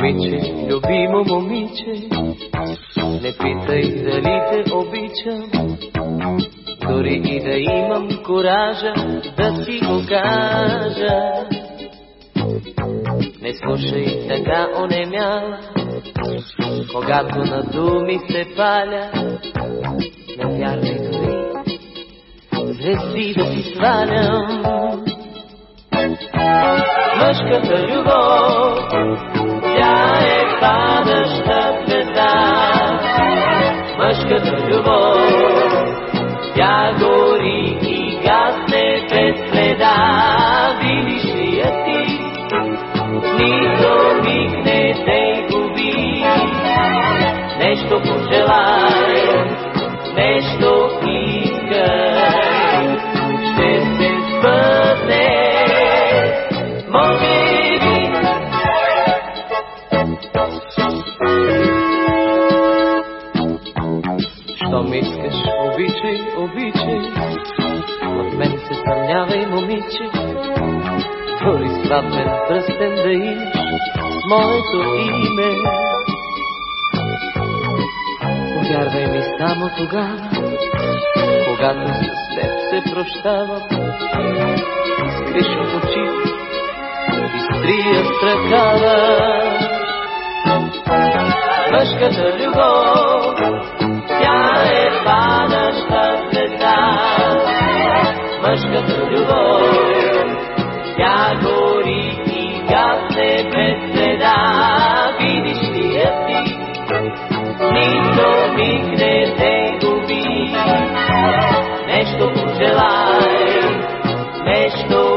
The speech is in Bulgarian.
Момиче, любимо момиче, не питай дали те обичам, дори и да имам коража да ти го кажа. Не слушай така онемяла, когато на думи се паля, не вярвай дори, звезди да ти свалям. Мъжката любов, Мъжката любов, тя гори и гасне без следа. Видиш ли я ти, нито миг не те губи. Нещо пожелай, нещо Щом искаш, обичай, обичай, от мен се съмнявай, момиче, дори слабен пръстен да имаш моето име. Повярвай ми само тогава, когато с теб се прощавам, скриш от очите и стрия с ръкава. Мъжката любов, мъж като любов. Тя гори и гасне без следа, видиш ли я ти? Нито миг не те губи, нещо пожелай, нещо